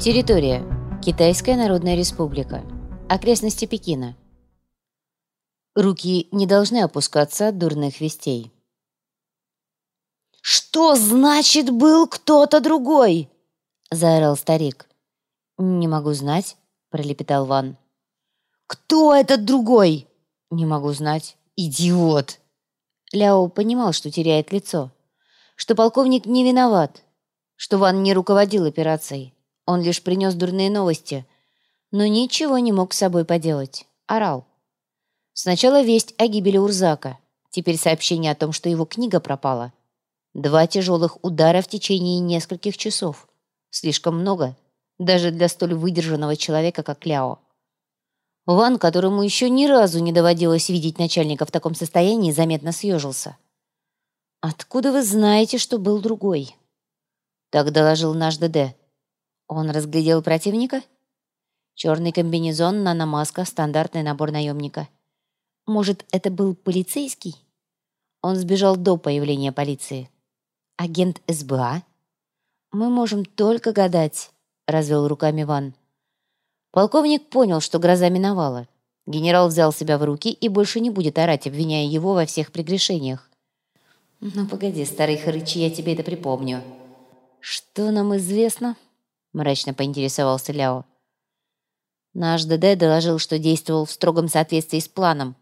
Территория. Китайская Народная Республика. Окрестности Пекина. Руки не должны опускаться от дурных вестей. «Что значит был кто-то другой?» — заорал старик. «Не могу знать», — пролепетал Ван. «Кто этот другой?» «Не могу знать». «Идиот!» Ляо понимал, что теряет лицо, что полковник не виноват, что Ван не руководил операцией. Он лишь принес дурные новости, но ничего не мог с собой поделать. Орал. Сначала весть о гибели Урзака, теперь сообщение о том, что его книга пропала. Два тяжелых удара в течение нескольких часов. Слишком много, даже для столь выдержанного человека, как Ляо. Ван, которому еще ни разу не доводилось видеть начальника в таком состоянии, заметно съежился. «Откуда вы знаете, что был другой?» Так доложил наш ДД. Он разглядел противника? Черный комбинезон, наномаска, стандартный набор наемника. Может, это был полицейский? Он сбежал до появления полиции. Агент СБА? Мы можем только гадать, развел руками Ван. Полковник понял, что гроза миновала. Генерал взял себя в руки и больше не будет орать, обвиняя его во всех прегрешениях. «Ну, погоди, старый хрыч, я тебе это припомню». «Что нам известно?» — мрачно поинтересовался Ляо. Наш ДД доложил, что действовал в строгом соответствии с планом.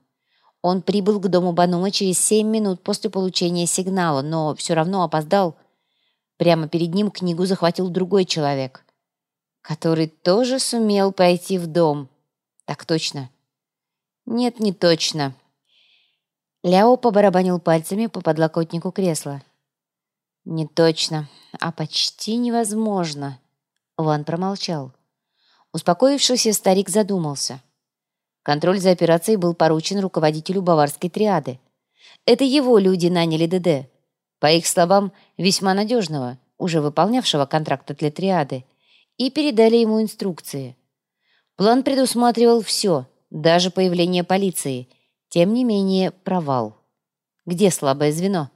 Он прибыл к дому Банума через семь минут после получения сигнала, но все равно опоздал. Прямо перед ним книгу захватил другой человек который тоже сумел пойти в дом. Так точно. Нет, не точно. Ляо побарабанил пальцами по подлокотнику кресла. Не точно, а почти невозможно. Ван промолчал. Успокоившийся старик задумался. Контроль за операцией был поручен руководителю баварской триады. Это его люди наняли ДД. По их словам, весьма надежного, уже выполнявшего контракт для триады, и передали ему инструкции. План предусматривал все, даже появление полиции. Тем не менее, провал. Где слабое звено?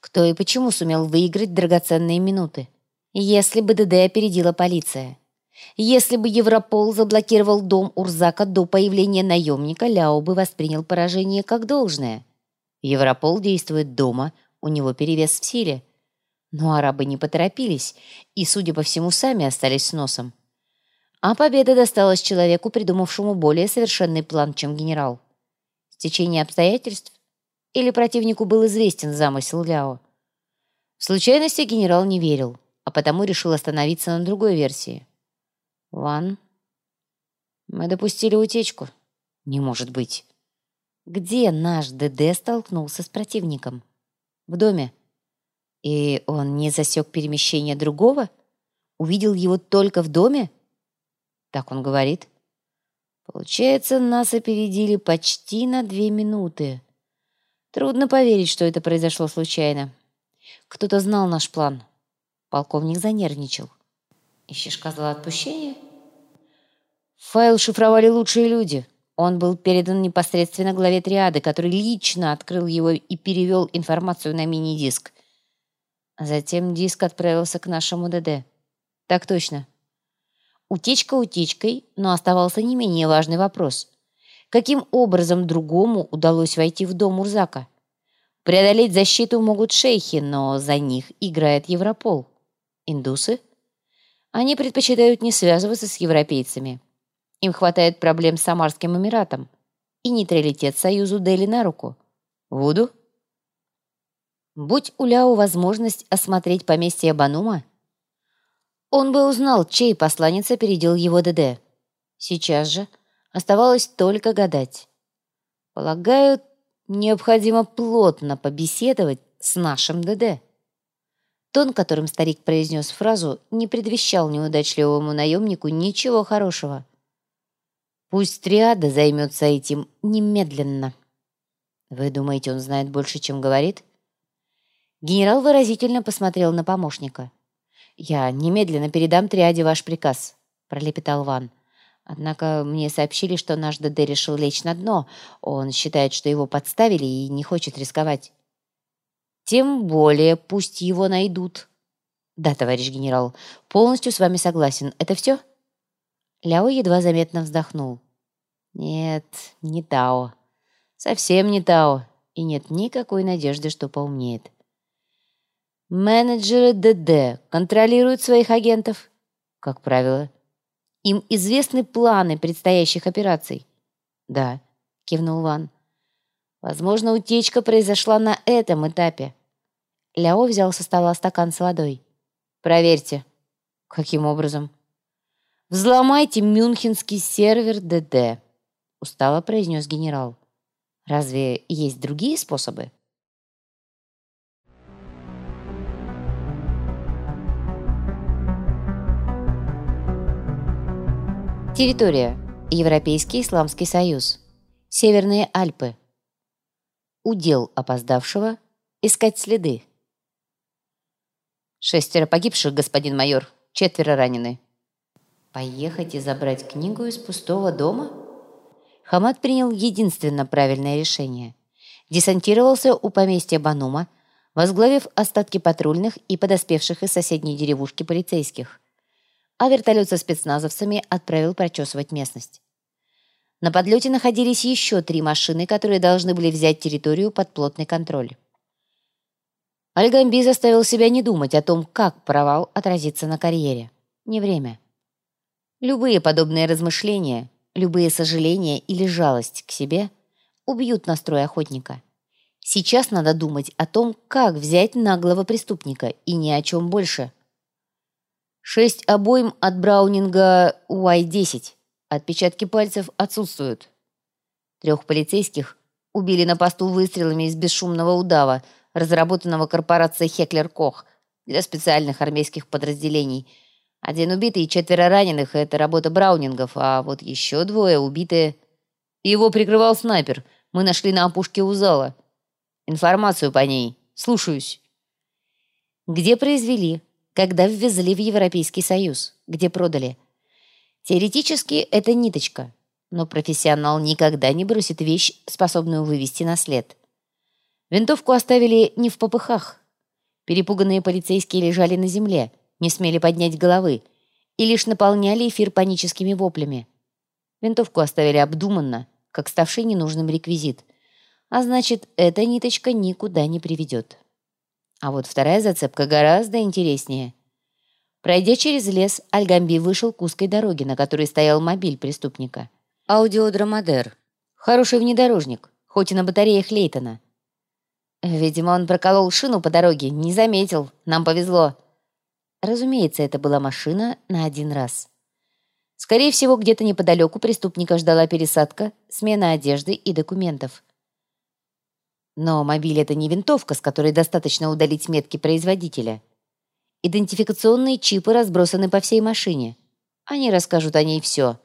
Кто и почему сумел выиграть драгоценные минуты? Если бы ДД опередила полиция. Если бы Европол заблокировал дом Урзака до появления наемника, Ляо бы воспринял поражение как должное. Европол действует дома, у него перевес в силе. Но арабы не поторопились и, судя по всему, сами остались с носом. А победа досталась человеку, придумавшему более совершенный план, чем генерал. Стечение обстоятельств? Или противнику был известен замысел Ляо? В случайности генерал не верил, а потому решил остановиться на другой версии. «Ван, мы допустили утечку. Не может быть. Где наш ДД столкнулся с противником? В доме. И он не засек перемещение другого? Увидел его только в доме? Так он говорит. Получается, нас опередили почти на две минуты. Трудно поверить, что это произошло случайно. Кто-то знал наш план. Полковник занервничал. Ищешь козла отпущения? Файл шифровали лучшие люди. Он был передан непосредственно главе триады, который лично открыл его и перевел информацию на мини-диск. Затем диск отправился к нашему ДД. Так точно. Утечка утечкой, но оставался не менее важный вопрос. Каким образом другому удалось войти в дом Урзака? Преодолеть защиту могут шейхи, но за них играет Европол. Индусы? Они предпочитают не связываться с европейцами. Им хватает проблем с Самарским Эмиратом. И нейтралитет Союзу Дели на руку. Вуду? Будь у Ляо возможность осмотреть поместье Банума, он бы узнал, чей посланец опередил его ДД. Сейчас же оставалось только гадать. Полагаю, необходимо плотно побеседовать с нашим ДД. Тон, которым старик произнес фразу, не предвещал неудачливому наемнику ничего хорошего. Пусть триада займется этим немедленно. Вы думаете, он знает больше, чем говорит? — Генерал выразительно посмотрел на помощника. «Я немедленно передам триаде ваш приказ», — пролепетал Ван. «Однако мне сообщили, что наш ДД решил лечь на дно. Он считает, что его подставили и не хочет рисковать». «Тем более пусть его найдут». «Да, товарищ генерал, полностью с вами согласен. Это все?» Ляо едва заметно вздохнул. «Нет, не Тао. Совсем не Тао. И нет никакой надежды, что поумнеет». «Менеджеры ДД контролируют своих агентов?» «Как правило». «Им известны планы предстоящих операций?» «Да», — кивнул Ван. «Возможно, утечка произошла на этом этапе». Ляо взял со стола стакан с водой. Проверьте. Каким образом? Взломайте мюнхенский сервер ДД, устало произнес генерал. Разве есть другие способы? Территория. Европейский Исламский Союз. Северные Альпы. Удел опоздавшего. Искать следы. «Шестеро погибших, господин майор, четверо ранены». «Поехать и забрать книгу из пустого дома?» Хамад принял единственно правильное решение. Десантировался у поместья Банума, возглавив остатки патрульных и подоспевших из соседней деревушки полицейских. А вертолет со спецназовцами отправил прочесывать местность. На подлете находились еще три машины, которые должны были взять территорию под плотный контроль. Альгамби заставил себя не думать о том, как провал отразится на карьере. Не время. Любые подобные размышления, любые сожаления или жалость к себе убьют настрой охотника. Сейчас надо думать о том, как взять наглого преступника, и ни о чем больше. Шесть обоим от Браунинга Y-10. Отпечатки пальцев отсутствуют. Трех полицейских убили на посту выстрелами из бесшумного удава – разработанного корпорацией Хеклер Кох для специальных армейских подразделений. Один убитый и четверо раненых — это работа Браунингов, а вот еще двое убитые... Его прикрывал снайпер. Мы нашли на опушке у зала. Информацию по ней. Слушаюсь. Где произвели? Когда ввезли в Европейский Союз? Где продали? Теоретически это ниточка, но профессионал никогда не бросит вещь, способную вывести на след. Винтовку оставили не в попыхах. Перепуганные полицейские лежали на земле, не смели поднять головы и лишь наполняли эфир паническими воплями. Винтовку оставили обдуманно, как ставший ненужным реквизит. А значит, эта ниточка никуда не приведет. А вот вторая зацепка гораздо интереснее. Пройдя через лес, Альгамби вышел к узкой дороге, на которой стоял мобиль преступника. Аудиодромадер. Хороший внедорожник, хоть и на батареях Лейтона. Видимо, он проколол шину по дороге, не заметил. Нам повезло. Разумеется, это была машина на один раз. Скорее всего, где-то неподалеку преступника ждала пересадка, смена одежды и документов. Но мобиль — это не винтовка, с которой достаточно удалить метки производителя. Идентификационные чипы разбросаны по всей машине. Они расскажут о ней все.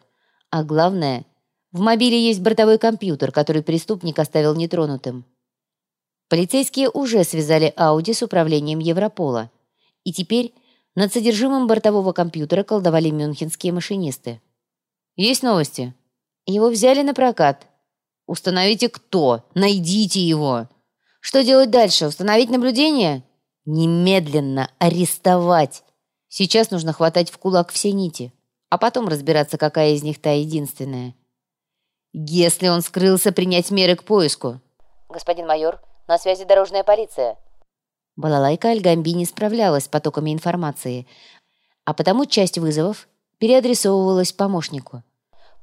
А главное, в мобиле есть бортовой компьютер, который преступник оставил нетронутым. Полицейские уже связали Ауди с управлением Европола. И теперь над содержимым бортового компьютера колдовали мюнхенские машинисты. «Есть новости?» «Его взяли на прокат». «Установите, кто. Найдите его». «Что делать дальше? Установить наблюдение?» «Немедленно арестовать». Сейчас нужно хватать в кулак все нити, а потом разбираться, какая из них та единственная. Если он скрылся, принять меры к поиску. «Господин майор, на связи дорожная полиция». Балалайка Альгамби не справлялась с потоками информации, а потому часть вызовов переадресовывалась помощнику.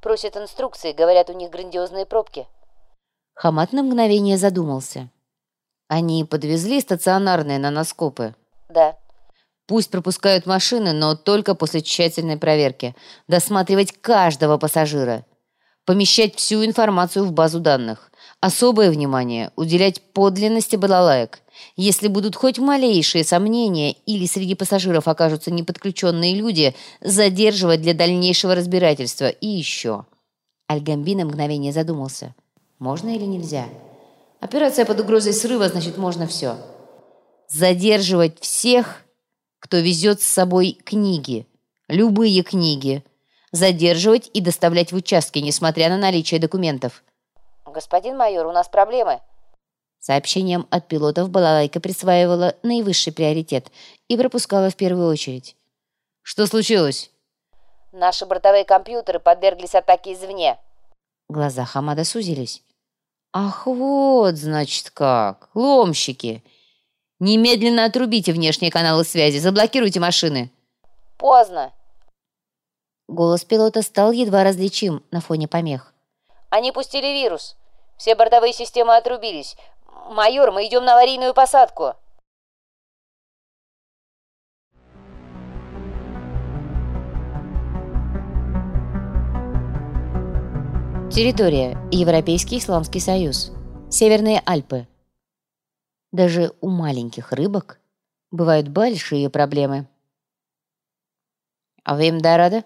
«Просят инструкции, говорят, у них грандиозные пробки». Хамат на мгновение задумался. «Они подвезли стационарные наноскопы?» «Да». «Пусть пропускают машины, но только после тщательной проверки. Досматривать каждого пассажира. Помещать всю информацию в базу данных. Особое внимание уделять подлинности балалаек. Если будут хоть малейшие сомнения или среди пассажиров окажутся неподключенные люди, задерживать для дальнейшего разбирательства. И еще. Альгамби мгновение задумался. Можно или нельзя? Операция под угрозой срыва, значит, можно все. Задерживать всех, кто везет с собой книги. Любые книги. Задерживать и доставлять в участки, несмотря на наличие документов. «Господин майор, у нас проблемы». Сообщениям от пилотов балалайка присваивала наивысший приоритет и пропускала в первую очередь. «Что случилось?» «Наши бортовые компьютеры подверглись атаке извне». Глаза Хамада сузились. «Ах, вот, значит, как! Ломщики! Немедленно отрубите внешние каналы связи, заблокируйте машины!» «Поздно!» Голос пилота стал едва различим на фоне помех. «Они пустили вирус. Все бортовые системы отрубились. «Майор, мы идем на аварийную посадку!» Территория. Европейский Исламский Союз. Северные Альпы. Даже у маленьких рыбок бывают большие проблемы. «А вы им дорада?»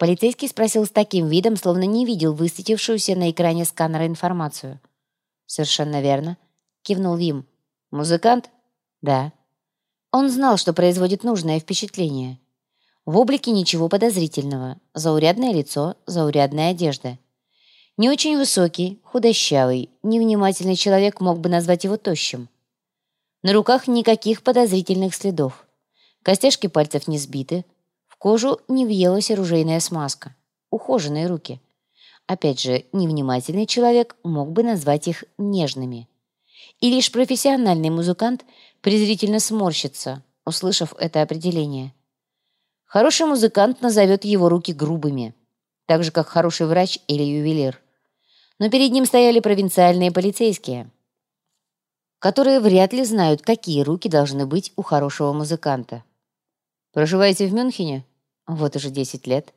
Полицейский спросил с таким видом, словно не видел высветившуюся на экране сканера информацию. «Совершенно верно. — кивнул Вим. «Музыкант?» «Да». Он знал, что производит нужное впечатление. В облике ничего подозрительного. Заурядное лицо, заурядная одежда. Не очень высокий, худощавый, невнимательный человек мог бы назвать его тощим. На руках никаких подозрительных следов. Костяшки пальцев не сбиты. Кожу не въелась оружейная смазка. Ухоженные руки. Опять же, невнимательный человек мог бы назвать их нежными. И лишь профессиональный музыкант презрительно сморщится, услышав это определение. Хороший музыкант назовет его руки грубыми, так же, как хороший врач или ювелир. Но перед ним стояли провинциальные полицейские, которые вряд ли знают, какие руки должны быть у хорошего музыканта. «Проживаете в Мюнхене?» «Вот уже 10 лет».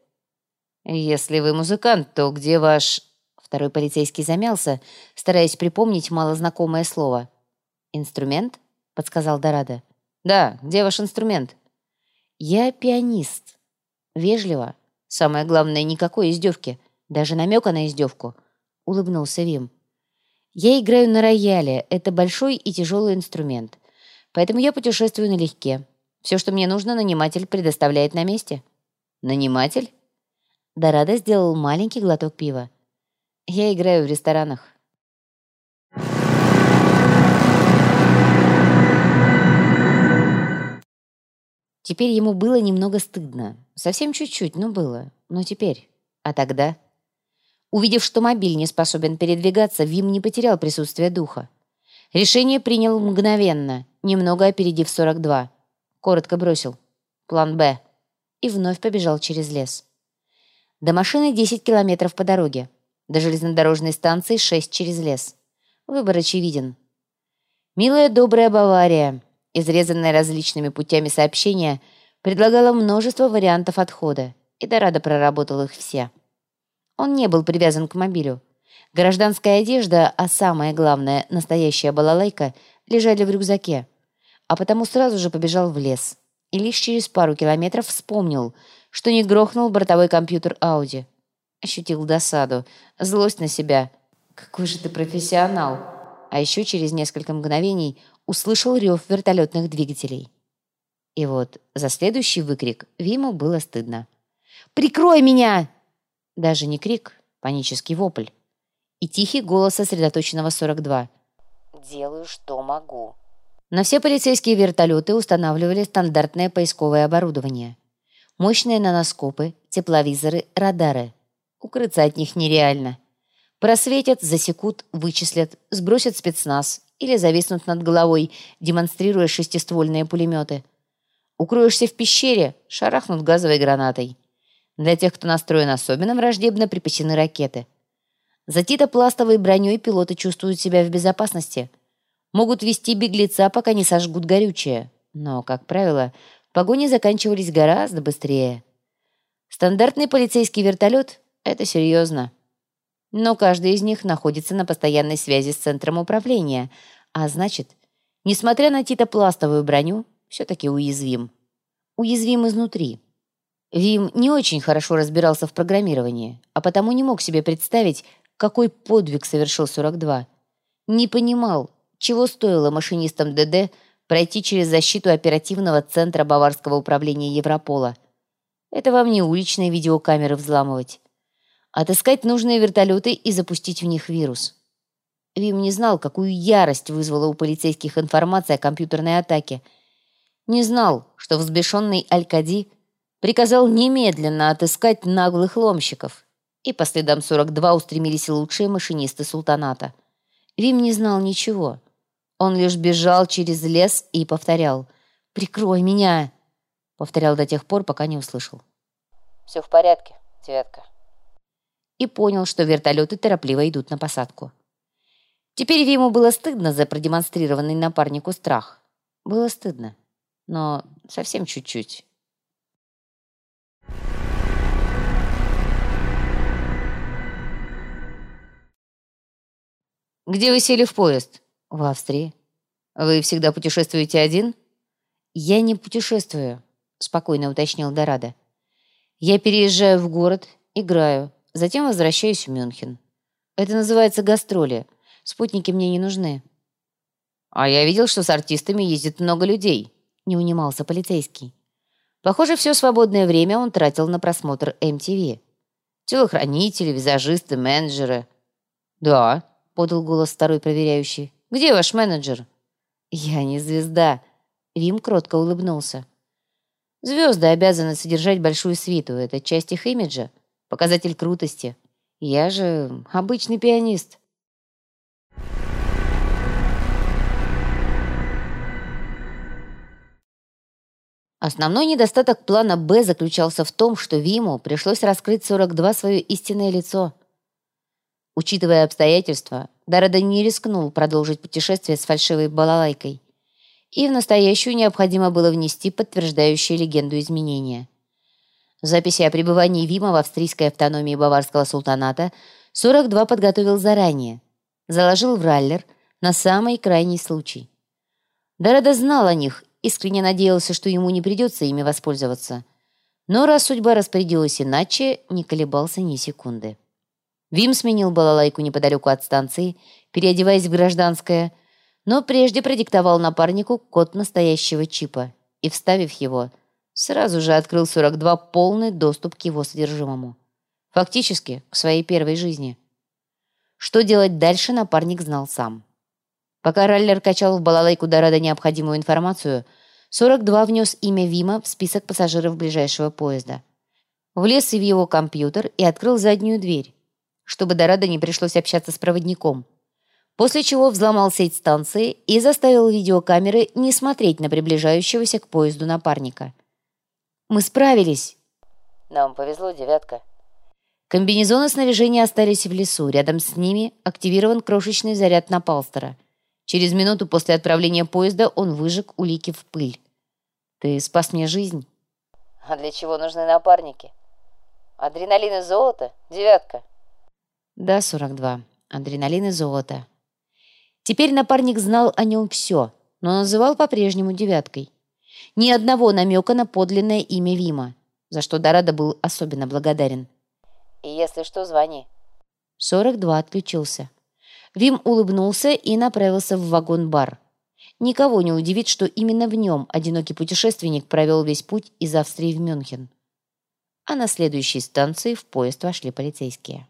«Если вы музыкант, то где ваш...» Второй полицейский замялся, стараясь припомнить малознакомое слово. «Инструмент?» — подсказал Дорадо. «Да, где ваш инструмент?» «Я пианист». «Вежливо. Самое главное, никакой издевки. Даже намека на издевку», — улыбнулся Вим. «Я играю на рояле. Это большой и тяжелый инструмент. Поэтому я путешествую налегке. Все, что мне нужно, наниматель предоставляет на месте». «Наниматель?» Дорадо сделал маленький глоток пива. Я играю в ресторанах. Теперь ему было немного стыдно. Совсем чуть-чуть, но было. Но теперь. А тогда? Увидев, что мобиль не способен передвигаться, Вим не потерял присутствие духа. Решение принял мгновенно, немного опередив 42. Коротко бросил. План «Б». И вновь побежал через лес. До машины 10 километров по дороге. До железнодорожной станции шесть через лес. Выбор очевиден. Милая добрая Бавария, изрезанная различными путями сообщения, предлагала множество вариантов отхода, и Дорадо проработал их все. Он не был привязан к мобилю. Гражданская одежда, а самое главное, настоящая балалайка, лежали в рюкзаке, а потому сразу же побежал в лес. И лишь через пару километров вспомнил, что не грохнул бортовой компьютер Ауди. Ощутил досаду, злость на себя. «Какой же ты профессионал!» А еще через несколько мгновений услышал рев вертолетных двигателей. И вот за следующий выкрик Виму было стыдно. «Прикрой меня!» Даже не крик, панический вопль. И тихий голос сосредоточенного 42. «Делаю, что могу». На все полицейские вертолеты устанавливали стандартное поисковое оборудование. Мощные наноскопы, тепловизоры, радары – Укрыться от них нереально. Просветят, засекут, вычислят, сбросят спецназ или зависнут над головой, демонстрируя шестиствольные пулеметы. Укроешься в пещере, шарахнут газовой гранатой. Для тех, кто настроен особенно враждебно, припасены ракеты. За титопластовой броней пилоты чувствуют себя в безопасности. Могут вести беглеца, пока не сожгут горючее. Но, как правило, погони заканчивались гораздо быстрее. Стандартный полицейский вертолет это серьезно. Но каждый из них находится на постоянной связи с центром управления, а значит, несмотря на титопластовую броню, все-таки уязвим. Уязвим изнутри. Вим не очень хорошо разбирался в программировании, а потому не мог себе представить, какой подвиг совершил 42. Не понимал, чего стоило машинистам ДД пройти через защиту оперативного центра Баварского управления Европола. Это вам не уличные видеокамеры взламывать отыскать нужные вертолеты и запустить в них вирус. Вим не знал, какую ярость вызвала у полицейских информация о компьютерной атаке. Не знал, что взбешенный Алькади приказал немедленно отыскать наглых ломщиков, и по следам 42 устремились лучшие машинисты султаната. Вим не знал ничего. Он лишь бежал через лес и повторял «Прикрой меня!» Повторял до тех пор, пока не услышал. «Все в порядке, девятка». И понял, что вертолеты торопливо идут на посадку. Теперь Виму было стыдно за продемонстрированный напарнику страх. Было стыдно, но совсем чуть-чуть. «Где вы сели в поезд?» «В Австрии». «Вы всегда путешествуете один?» «Я не путешествую», — спокойно уточнил Дорадо. «Я переезжаю в город, играю, затем возвращаюсь в Мюнхен. Это называется гастроли. Спутники мне не нужны». «А я видел, что с артистами ездит много людей», — не унимался полицейский. Похоже, все свободное время он тратил на просмотр MTV. Телохранители, визажисты, менеджеры. «Да», — подал голос второй проверяющий. «Где ваш менеджер?» «Я не звезда», — Вим кротко улыбнулся. «Звезды обязаны содержать большую свиту. Это часть их имиджа, показатель крутости. Я же обычный пианист». Основной недостаток плана «Б» заключался в том, что Виму пришлось раскрыть 42 свое истинное лицо — Учитывая обстоятельства, Дарада не рискнул продолжить путешествие с фальшивой балалайкой. И в настоящую необходимо было внести подтверждающие легенду изменения. Записи о пребывании Вима в австрийской автономии Баварского султаната 42 подготовил заранее. Заложил в раллер на самый крайний случай. Дарада знал о них, искренне надеялся, что ему не придется ими воспользоваться. Но раз судьба распорядилась иначе, не колебался ни секунды. Вим сменил балалайку неподалеку от станции, переодеваясь в гражданское, но прежде продиктовал напарнику код настоящего чипа и, вставив его, сразу же открыл 42 полный доступ к его содержимому. Фактически, к своей первой жизни. Что делать дальше, напарник знал сам. Пока Раллер качал в балалайку Дорадо необходимую информацию, 42 внес имя Вима в список пассажиров ближайшего поезда. Влез и в его компьютер и открыл заднюю дверь чтобы Дорадо не пришлось общаться с проводником. После чего взломал сеть станции и заставил видеокамеры не смотреть на приближающегося к поезду напарника. «Мы справились!» «Нам повезло, девятка». Комбинезоны снаряжения остались в лесу. Рядом с ними активирован крошечный заряд на Палстера. Через минуту после отправления поезда он выжег улики в пыль. «Ты спас мне жизнь». «А для чего нужны напарники? Адреналин и золото? Девятка». Да, 42. Адреналин и золото. Теперь напарник знал о нем все, но называл по-прежнему девяткой. Ни одного намека на подлинное имя Вима, за что Дорадо был особенно благодарен. «И если что, звони». 42 отключился. Вим улыбнулся и направился в вагон-бар. Никого не удивит, что именно в нем одинокий путешественник провел весь путь из Австрии в Мюнхен. А на следующей станции в поезд вошли полицейские.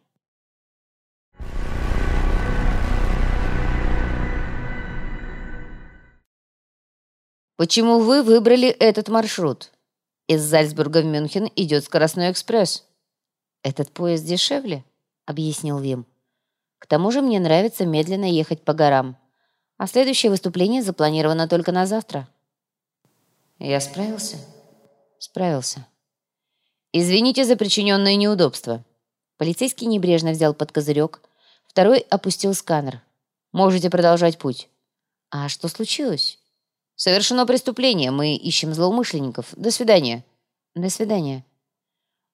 Почему вы выбрали этот маршрут? Из Зальцбурга в Мюнхен идет скоростной экспресс. Этот поезд дешевле, объяснил Вим. К тому же мне нравится медленно ехать по горам. А следующее выступление запланировано только на завтра. Я справился? Справился. Извините за причиненное неудобство. Полицейский небрежно взял под козырек, второй опустил сканер. Можете продолжать путь. А что случилось? Совершено преступление. Мы ищем злоумышленников. До свидания. До свидания.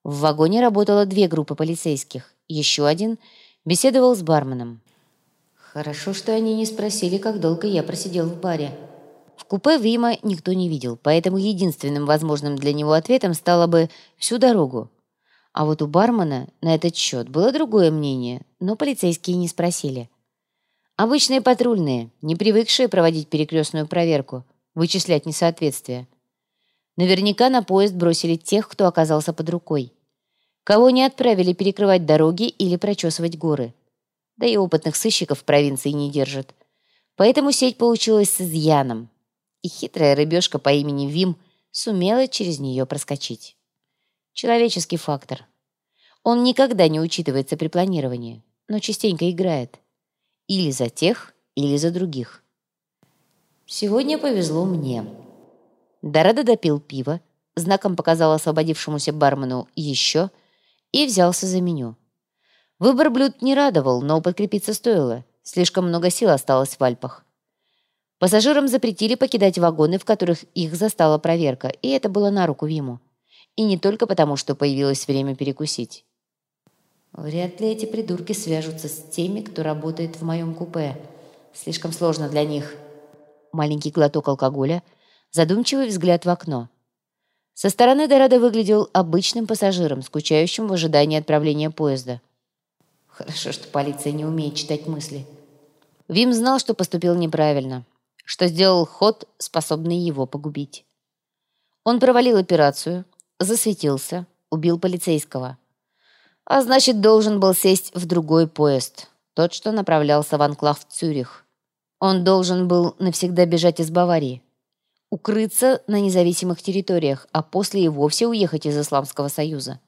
В вагоне работало две группы полицейских. Еще один беседовал с барменом. Хорошо, что они не спросили, как долго я просидел в баре. В купе Вима никто не видел, поэтому единственным возможным для него ответом стало бы «всю дорогу». А вот у бармена на этот счет было другое мнение, но полицейские не спросили. Обычные патрульные, не привыкшие проводить перекрестную проверку, вычислять несоответствия. Наверняка на поезд бросили тех, кто оказался под рукой. Кого не отправили перекрывать дороги или прочесывать горы. Да и опытных сыщиков в провинции не держит. Поэтому сеть получилась с изъяном. И хитрая рыбешка по имени Вим сумела через нее проскочить. Человеческий фактор. Он никогда не учитывается при планировании, но частенько играет. Или за тех, или за других. Сегодня повезло мне. Дорадо допил пиво, знаком показал освободившемуся бармену «еще» и взялся за меню. Выбор блюд не радовал, но подкрепиться стоило. Слишком много сил осталось в Альпах. Пассажирам запретили покидать вагоны, в которых их застала проверка, и это было на руку Виму. И не только потому, что появилось время перекусить. Вряд ли эти придурки свяжутся с теми, кто работает в моем купе. Слишком сложно для них. Маленький глоток алкоголя, задумчивый взгляд в окно. Со стороны Дорадо выглядел обычным пассажиром, скучающим в ожидании отправления поезда. Хорошо, что полиция не умеет читать мысли. Вим знал, что поступил неправильно, что сделал ход, способный его погубить. Он провалил операцию, засветился, убил полицейского. А значит, должен был сесть в другой поезд, тот, что направлялся в анклав Цюрих. Он должен был навсегда бежать из Баварии, укрыться на независимых территориях, а после и вовсе уехать из Исламского Союза.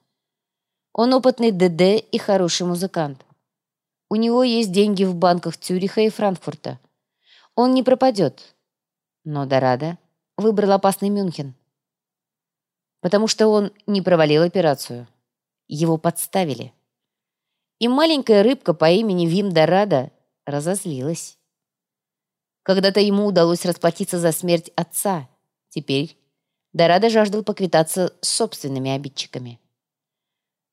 Он опытный ДД и хороший музыкант. У него есть деньги в банках Цюриха и Франкфурта. Он не пропадет. Но Дорадо выбрал опасный Мюнхен. Потому что он не провалил операцию. Его подставили. И маленькая рыбка по имени Вим Дорадо разозлилась. Когда-то ему удалось расплатиться за смерть отца. Теперь Дорадо жаждал поквитаться с собственными обидчиками.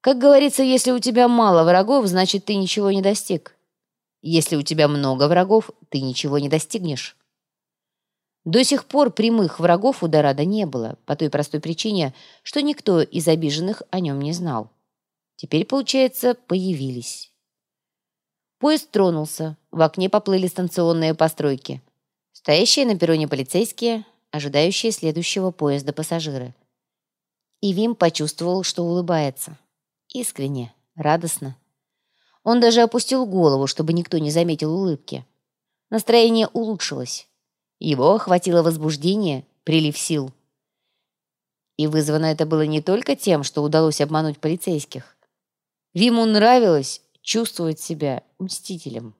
Как говорится, если у тебя мало врагов, значит, ты ничего не достиг. Если у тебя много врагов, ты ничего не достигнешь. До сих пор прямых врагов у Дорадо не было, по той простой причине, что никто из обиженных о нем не знал. Теперь, получается, появились. Поезд тронулся, в окне поплыли станционные постройки. Стоящие на перроне полицейские, ожидающие следующего поезда пассажиры. И Вим почувствовал, что улыбается. Искренне, радостно. Он даже опустил голову, чтобы никто не заметил улыбки. Настроение улучшилось. Его охватило возбуждение, прилив сил. И вызвано это было не только тем, что удалось обмануть полицейских. Виму нравилось чувствовать себя мстителем.